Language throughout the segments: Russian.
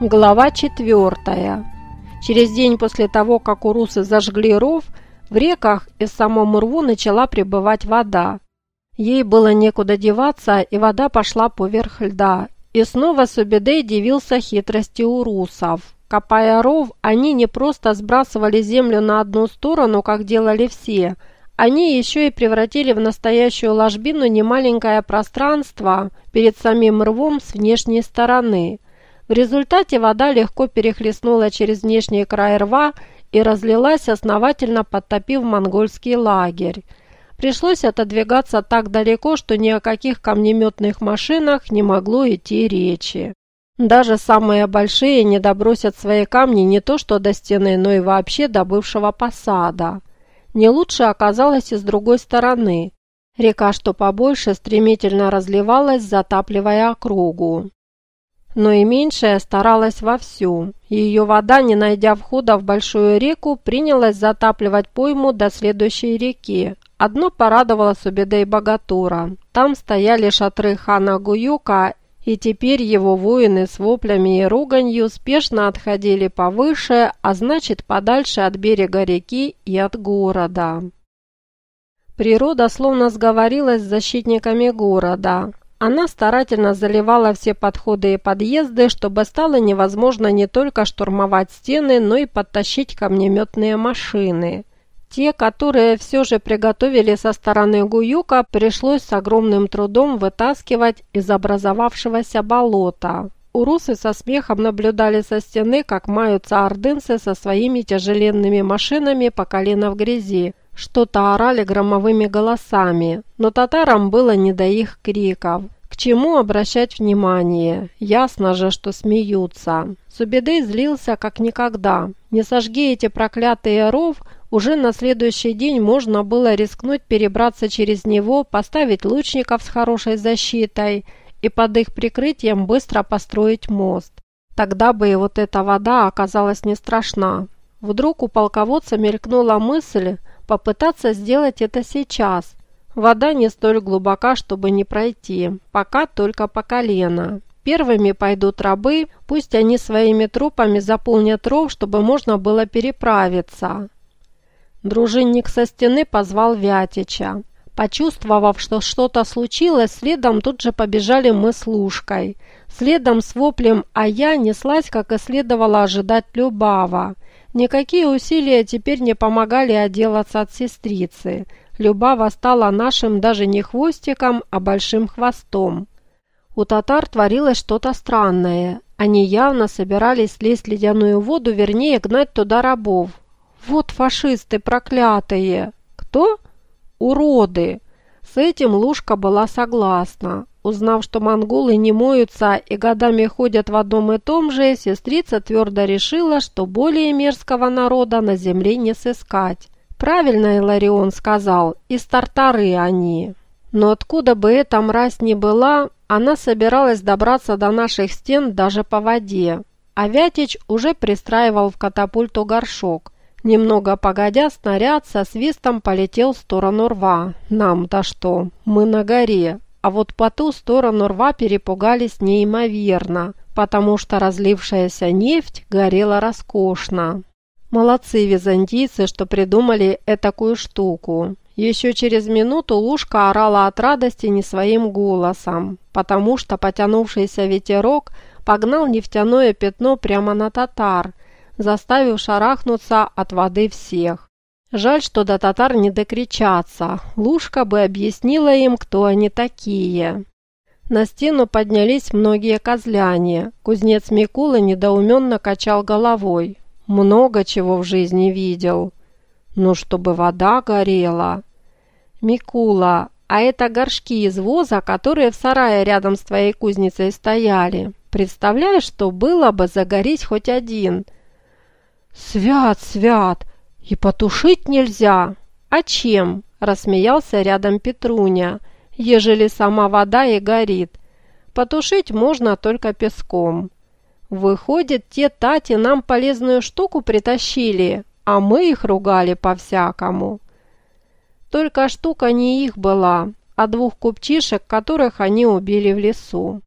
Глава четвертая. Через день после того, как урусы зажгли ров, в реках и в самом рву начала прибывать вода. Ей было некуда деваться, и вода пошла поверх льда. И снова Субедей дивился хитрости урусов. Копая ров, они не просто сбрасывали землю на одну сторону, как делали все, они еще и превратили в настоящую ложбину немаленькое пространство перед самим рвом с внешней стороны – в результате вода легко перехлестнула через внешний край рва и разлилась, основательно подтопив монгольский лагерь. Пришлось отодвигаться так далеко, что ни о каких камнеметных машинах не могло идти речи. Даже самые большие не добросят свои камни не то что до стены, но и вообще до бывшего посада. Не лучше оказалось и с другой стороны. Река, что побольше, стремительно разливалась, затапливая округу. Но и меньшая старалась вовсю. Ее вода, не найдя входа в большую реку, принялась затапливать пойму до следующей реки. Одно порадовало Субедей Богатура. Там стояли шатры хана Гуюка, и теперь его воины с воплями и руганью спешно отходили повыше, а значит подальше от берега реки и от города. Природа словно сговорилась с защитниками города. Она старательно заливала все подходы и подъезды, чтобы стало невозможно не только штурмовать стены, но и подтащить камнеметные машины. Те, которые все же приготовили со стороны Гуюка, пришлось с огромным трудом вытаскивать из образовавшегося болота. Урусы со смехом наблюдали со стены, как маются ордынцы со своими тяжеленными машинами по колено в грязи. Что-то орали громовыми голосами, но татарам было не до их криков. К чему обращать внимание? Ясно же, что смеются. Субедей злился как никогда. Не сожги эти проклятые ров, уже на следующий день можно было рискнуть перебраться через него, поставить лучников с хорошей защитой и под их прикрытием быстро построить мост. Тогда бы и вот эта вода оказалась не страшна. Вдруг у полководца мелькнула мысль, попытаться сделать это сейчас. Вода не столь глубока, чтобы не пройти, пока только по колено. Первыми пойдут рабы, пусть они своими трупами заполнят ров, чтобы можно было переправиться. Дружинник со стены позвал Вятича. Почувствовав, что что-то случилось, следом тут же побежали мы с Лужкой. Следом с воплем «А я» неслась, как и следовало ожидать Любава. Никакие усилия теперь не помогали отделаться от сестрицы. Любава стала нашим даже не хвостиком, а большим хвостом. У татар творилось что-то странное. Они явно собирались слезть в ледяную воду, вернее, гнать туда рабов. Вот фашисты проклятые! Кто? Уроды! С этим Лушка была согласна. Узнав, что монголы не моются и годами ходят в одном и том же, сестрица твердо решила, что более мерзкого народа на земле не сыскать. Правильно Иларион сказал, из Тартары они. Но откуда бы эта мразь ни была, она собиралась добраться до наших стен даже по воде. А Вятич уже пристраивал в катапульту горшок. Немного погодя, снаряд со свистом полетел в сторону рва. Нам-то что? Мы на горе, а вот по ту сторону рва перепугались неимоверно, потому что разлившаяся нефть горела роскошно. Молодцы византийцы, что придумали этакую штуку. Еще через минуту Лушка орала от радости не своим голосом, потому что потянувшийся ветерок погнал нефтяное пятно прямо на татар, заставив шарахнуться от воды всех. Жаль, что до татар не докричаться. Лушка бы объяснила им, кто они такие. На стену поднялись многие козляне. Кузнец Микула недоуменно качал головой. Много чего в жизни видел. Ну, чтобы вода горела. Микула, а это горшки из воза, которые в сарае рядом с твоей кузницей стояли. Представляешь, что было бы загореть хоть один? Свят, свят, «И потушить нельзя!» «А чем?» – рассмеялся рядом Петруня. «Ежели сама вода и горит. Потушить можно только песком». «Выходит, те тати нам полезную штуку притащили, а мы их ругали по-всякому». Только штука не их была, а двух купчишек, которых они убили в лесу.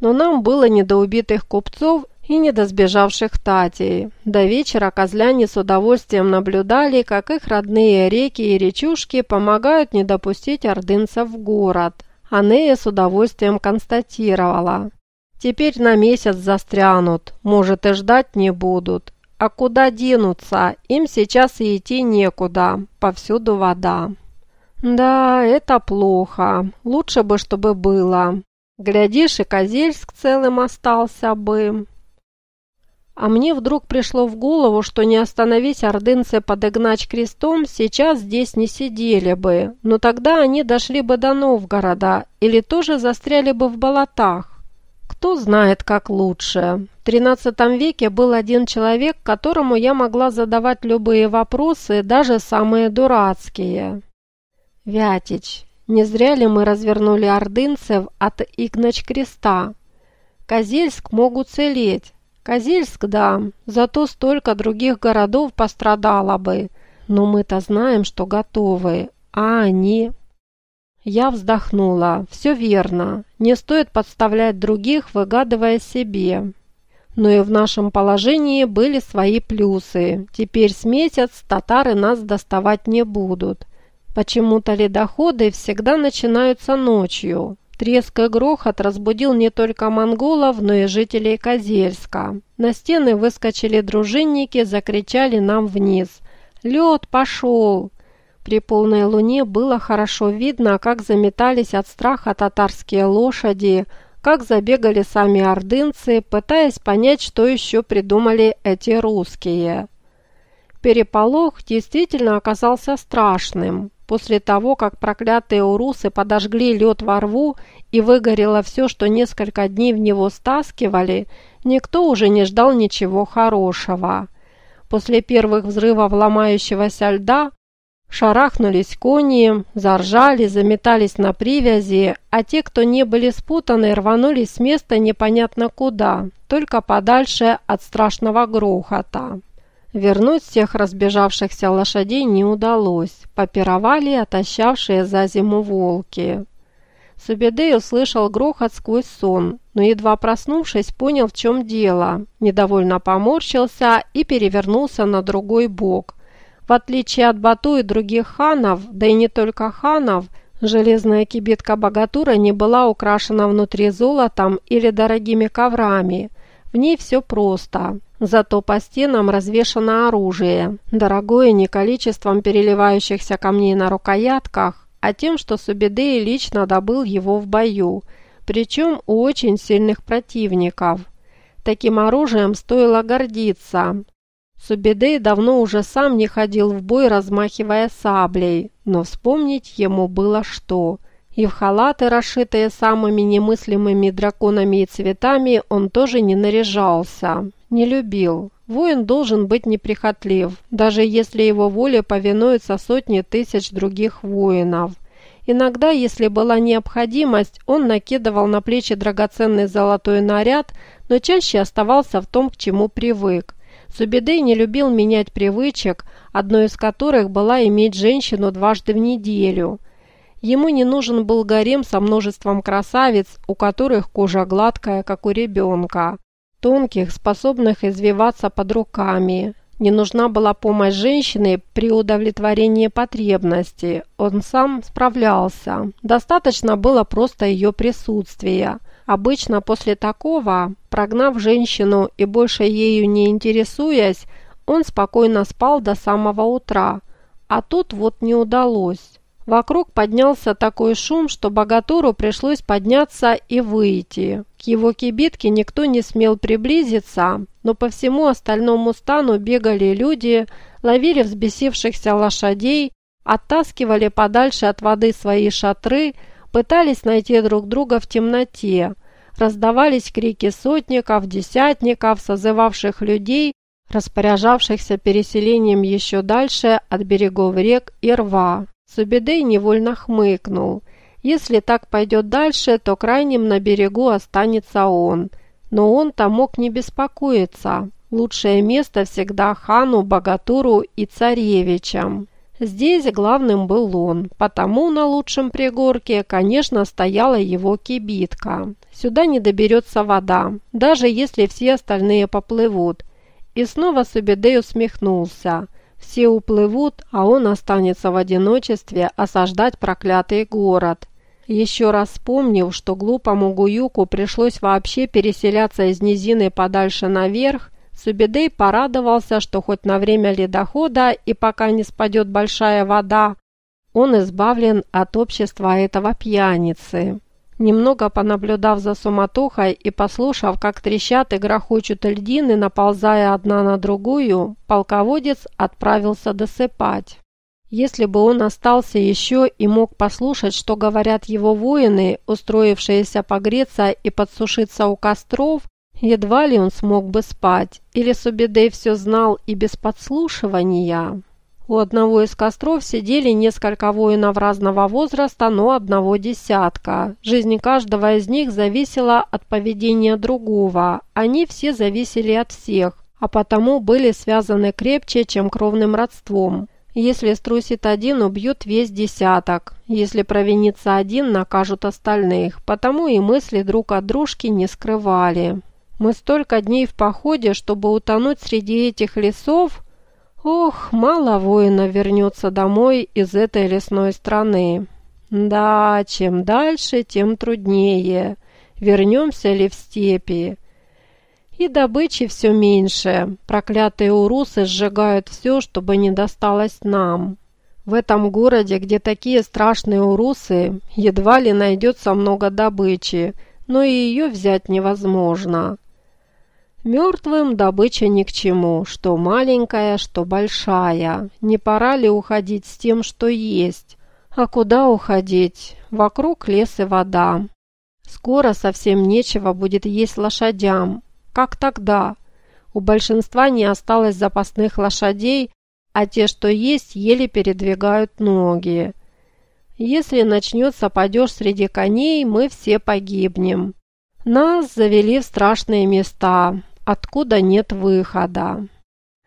Но нам было не до убитых купцов, и не до сбежавших татей. До вечера козляне с удовольствием наблюдали, как их родные реки и речушки помогают не допустить ордынцев в город. Анея с удовольствием констатировала. «Теперь на месяц застрянут, может и ждать не будут. А куда денутся? Им сейчас и идти некуда, повсюду вода». «Да, это плохо. Лучше бы, чтобы было. Глядишь, и Козельск целым остался бы». А мне вдруг пришло в голову, что не остановить ордынцы под Игнач крестом, сейчас здесь не сидели бы, но тогда они дошли бы до Новгорода или тоже застряли бы в болотах. Кто знает, как лучше. В XIII веке был один человек, которому я могла задавать любые вопросы, даже самые дурацкие. Вятич, не зря ли мы развернули ордынцев от Игнач креста? Козельск могут целеть, Козельск, да, зато столько других городов пострадало бы. Но мы-то знаем, что готовы, а они... Я вздохнула. Все верно. Не стоит подставлять других, выгадывая себе. Но и в нашем положении были свои плюсы. Теперь с месяц татары нас доставать не будут. Почему-то ледоходы всегда начинаются ночью. Треск и грохот разбудил не только монголов, но и жителей Козельска. На стены выскочили дружинники, закричали нам вниз. «Лед пошел!» При полной луне было хорошо видно, как заметались от страха татарские лошади, как забегали сами ордынцы, пытаясь понять, что еще придумали эти русские. Переполох действительно оказался страшным. После того, как проклятые урусы подожгли лед во рву и выгорело все, что несколько дней в него стаскивали, никто уже не ждал ничего хорошего. После первых взрывов ломающегося льда шарахнулись кони, заржали, заметались на привязи, а те, кто не были спутаны, рванулись с места непонятно куда, только подальше от страшного грохота. Вернуть всех разбежавшихся лошадей не удалось. Попировали отощавшие за зиму волки. Субедей услышал грохот сквозь сон, но едва проснувшись, понял, в чем дело. Недовольно поморщился и перевернулся на другой бок. В отличие от Бату и других ханов, да и не только ханов, железная кибитка Богатура не была украшена внутри золотом или дорогими коврами. В ней все просто. Зато по стенам развешано оружие, дорогое не количеством переливающихся камней на рукоятках, а тем, что Субедей лично добыл его в бою, причем у очень сильных противников. Таким оружием стоило гордиться. Субедей давно уже сам не ходил в бой, размахивая саблей, но вспомнить ему было что – и в халаты, расшитые самыми немыслимыми драконами и цветами, он тоже не наряжался. Не любил. Воин должен быть неприхотлив, даже если его воле повинуются сотни тысяч других воинов. Иногда, если была необходимость, он накидывал на плечи драгоценный золотой наряд, но чаще оставался в том, к чему привык. Субидей не любил менять привычек, одной из которых была иметь женщину дважды в неделю – Ему не нужен был гарем со множеством красавиц, у которых кожа гладкая, как у ребенка, тонких, способных извиваться под руками. Не нужна была помощь женщины при удовлетворении потребности. Он сам справлялся. Достаточно было просто ее присутствия. Обычно после такого, прогнав женщину и больше ею не интересуясь, он спокойно спал до самого утра. А тут вот не удалось. Вокруг поднялся такой шум, что богатуру пришлось подняться и выйти. К его кибитке никто не смел приблизиться, но по всему остальному стану бегали люди, ловили взбесившихся лошадей, оттаскивали подальше от воды свои шатры, пытались найти друг друга в темноте. Раздавались крики сотников, десятников, созывавших людей, распоряжавшихся переселением еще дальше от берегов рек и рва. Субедей невольно хмыкнул. Если так пойдет дальше, то крайним на берегу останется он. Но он-то мог не беспокоиться. Лучшее место всегда хану, богатуру и царевичам. Здесь главным был он, потому на лучшем пригорке, конечно, стояла его кибитка. Сюда не доберется вода, даже если все остальные поплывут. И снова Субедей усмехнулся. Все уплывут, а он останется в одиночестве осаждать проклятый город. Еще раз вспомнив, что глупому Гуюку пришлось вообще переселяться из низины подальше наверх, Субедей порадовался, что хоть на время ледохода и пока не спадет большая вода, он избавлен от общества этого пьяницы. Немного понаблюдав за суматохой и послушав, как трещат и грохочут льдины, наползая одна на другую, полководец отправился досыпать. Если бы он остался еще и мог послушать, что говорят его воины, устроившиеся погреться и подсушиться у костров, Едва ли он смог бы спать, или Субедей все знал и без подслушивания. У одного из костров сидели несколько воинов разного возраста, но одного десятка. Жизнь каждого из них зависела от поведения другого. Они все зависели от всех, а потому были связаны крепче, чем кровным родством. Если струсит один, убьют весь десяток. Если провинится один, накажут остальных. Потому и мысли друг от дружки не скрывали. Мы столько дней в походе, чтобы утонуть среди этих лесов. Ох, мало воина вернется домой из этой лесной страны. Да, чем дальше, тем труднее. Вернемся ли в степи? И добычи все меньше. Проклятые урусы сжигают все, чтобы не досталось нам. В этом городе, где такие страшные урусы, едва ли найдется много добычи, но и ее взять невозможно. Мертвым добыча ни к чему, что маленькая, что большая. Не пора ли уходить с тем, что есть? А куда уходить? Вокруг лес и вода. Скоро совсем нечего будет есть лошадям. Как тогда? У большинства не осталось запасных лошадей, а те, что есть, еле передвигают ноги. Если начнется падеж среди коней, мы все погибнем. Нас завели в страшные места, откуда нет выхода.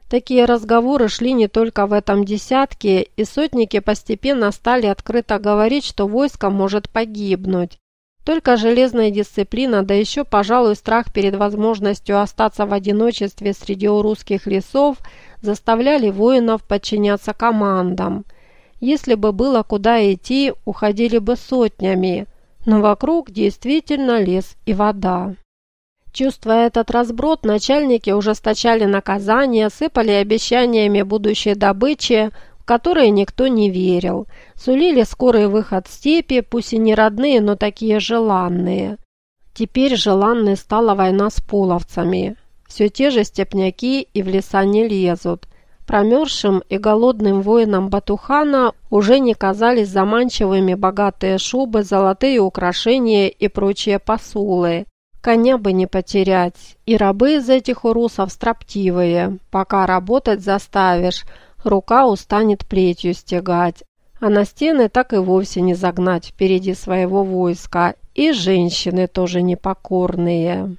Такие разговоры шли не только в этом десятке, и сотники постепенно стали открыто говорить, что войско может погибнуть. Только железная дисциплина, да еще, пожалуй, страх перед возможностью остаться в одиночестве среди русских лесов заставляли воинов подчиняться командам. Если бы было куда идти, уходили бы сотнями, но вокруг действительно лес и вода. Чувствуя этот разброд, начальники ужесточали наказания, сыпали обещаниями будущей добычи, в которые никто не верил. Сулили скорый выход в степи, пусть и не родные, но такие желанные. Теперь желанной стала война с половцами. Все те же степняки и в леса не лезут. Промерзшим и голодным воинам Батухана уже не казались заманчивыми богатые шубы, золотые украшения и прочие посулы. Коня бы не потерять. И рабы из этих урусов строптивые. Пока работать заставишь, рука устанет плетью стегать. А на стены так и вовсе не загнать впереди своего войска. И женщины тоже непокорные.